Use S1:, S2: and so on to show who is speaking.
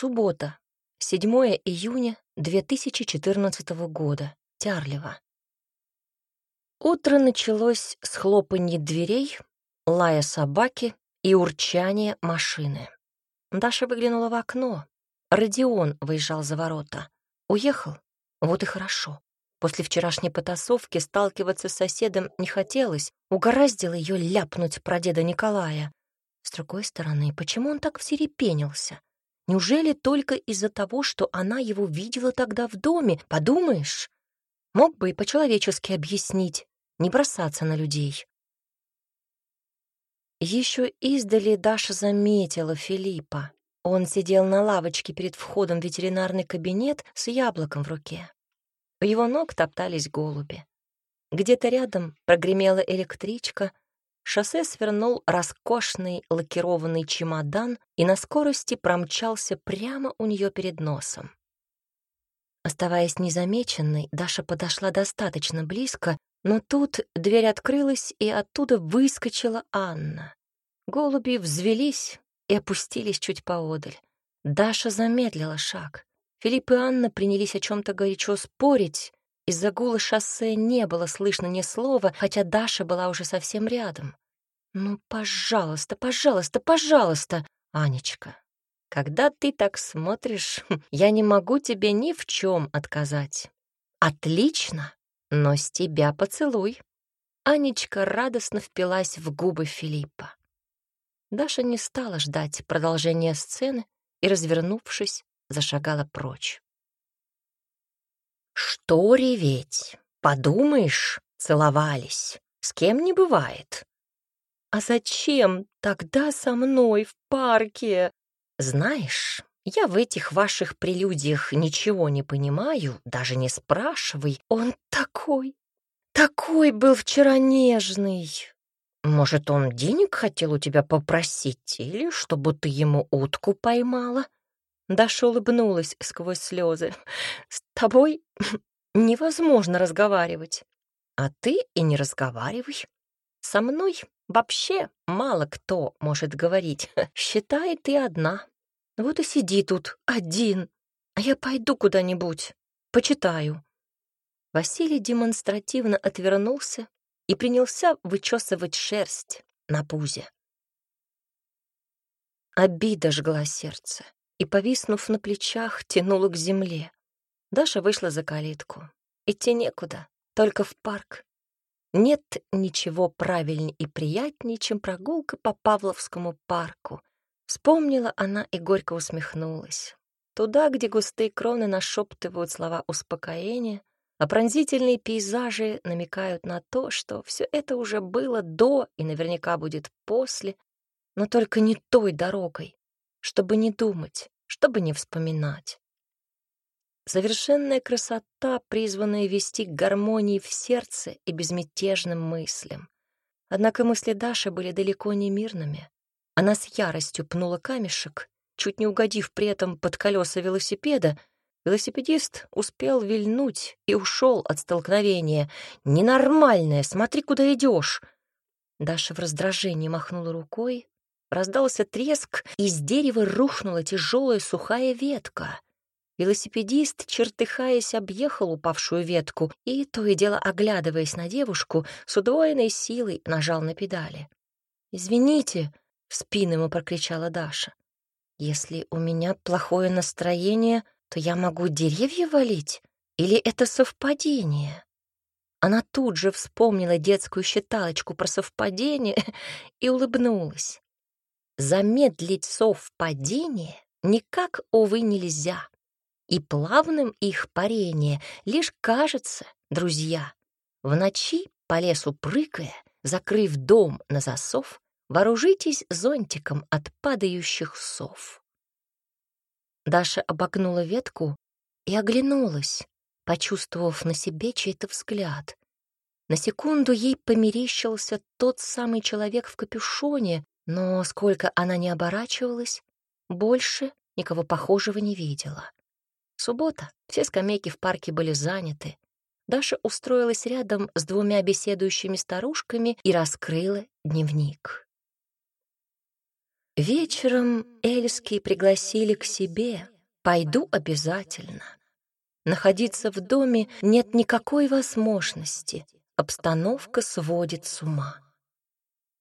S1: Суббота, 7 июня 2014 года, Тярлево. Утро началось с хлопанья дверей, лая собаки и урчания машины. Даша выглянула в окно. Родион выезжал за ворота. Уехал? Вот и хорошо. После вчерашней потасовки сталкиваться с соседом не хотелось, угораздило ее ляпнуть про деда Николая. С другой стороны, почему он так всерепенился? Неужели только из-за того, что она его видела тогда в доме? Подумаешь, мог бы и по-человечески объяснить, не бросаться на людей. Еще издали Даша заметила Филиппа. Он сидел на лавочке перед входом в ветеринарный кабинет с яблоком в руке. У его ног топтались голуби. Где-то рядом прогремела электричка, шоссе свернул роскошный лакированный чемодан и на скорости промчался прямо у нее перед носом. Оставаясь незамеченной, Даша подошла достаточно близко, но тут дверь открылась, и оттуда выскочила Анна. Голуби взвелись и опустились чуть поодаль. Даша замедлила шаг. Филипп и Анна принялись о чем то горячо спорить, из-за гула шоссе не было слышно ни слова, хотя Даша была уже совсем рядом. «Ну, пожалуйста, пожалуйста, пожалуйста, Анечка, когда ты так смотришь, я не могу тебе ни в чем отказать. Отлично, но с тебя поцелуй». Анечка радостно впилась в губы Филиппа. Даша не стала ждать продолжения сцены и, развернувшись, зашагала прочь. Что реветь? Подумаешь, целовались. С кем не бывает. А зачем тогда со мной в парке? Знаешь, я в этих ваших прелюдиях ничего не понимаю, даже не спрашивай. Он такой, такой был вчера нежный. Может, он денег хотел у тебя попросить или чтобы ты ему утку поймала? Даша улыбнулась сквозь слезы. «С тобой невозможно разговаривать. А ты и не разговаривай. Со мной вообще мало кто может говорить. Считай, ты одна. Вот и сиди тут один. А я пойду куда-нибудь, почитаю». Василий демонстративно отвернулся и принялся вычесывать шерсть на пузе. Обида жгла сердце и, повиснув на плечах, тянула к земле. Даша вышла за калитку. Идти некуда, только в парк. Нет ничего правильнее и приятнее, чем прогулка по Павловскому парку. Вспомнила она и горько усмехнулась. Туда, где густые кроны нашептывают слова успокоения, а пронзительные пейзажи намекают на то, что все это уже было до и наверняка будет после, но только не той дорогой, чтобы не думать, чтобы не вспоминать. Совершенная красота, призванная вести к гармонии в сердце и безмятежным мыслям. Однако мысли Даши были далеко не мирными. Она с яростью пнула камешек, чуть не угодив при этом под колеса велосипеда. Велосипедист успел вильнуть и ушел от столкновения. «Ненормальная, смотри, куда идешь!» Даша в раздражении махнула рукой, Раздался треск, и с дерева рухнула тяжелая сухая ветка. Велосипедист, чертыхаясь, объехал упавшую ветку и, то и дело оглядываясь на девушку, с удвоенной силой нажал на педали. «Извините», — в спину ему прокричала Даша. «Если у меня плохое настроение, то я могу деревья валить? Или это совпадение?» Она тут же вспомнила детскую считалочку про совпадение и улыбнулась. Замедлить совпадение никак, увы, нельзя. И плавным их парение лишь кажется, друзья. В ночи, по лесу прыгая, закрыв дом на засов, вооружитесь зонтиком от падающих сов. Даша обогнула ветку и оглянулась, почувствовав на себе чей-то взгляд. На секунду ей померещился тот самый человек в капюшоне, но сколько она не оборачивалась, больше никого похожего не видела. Суббота, все скамейки в парке были заняты. Даша устроилась рядом с двумя беседующими старушками и раскрыла дневник. Вечером Эльские пригласили к себе. Пойду обязательно. Находиться в доме нет никакой возможности. Обстановка сводит с ума.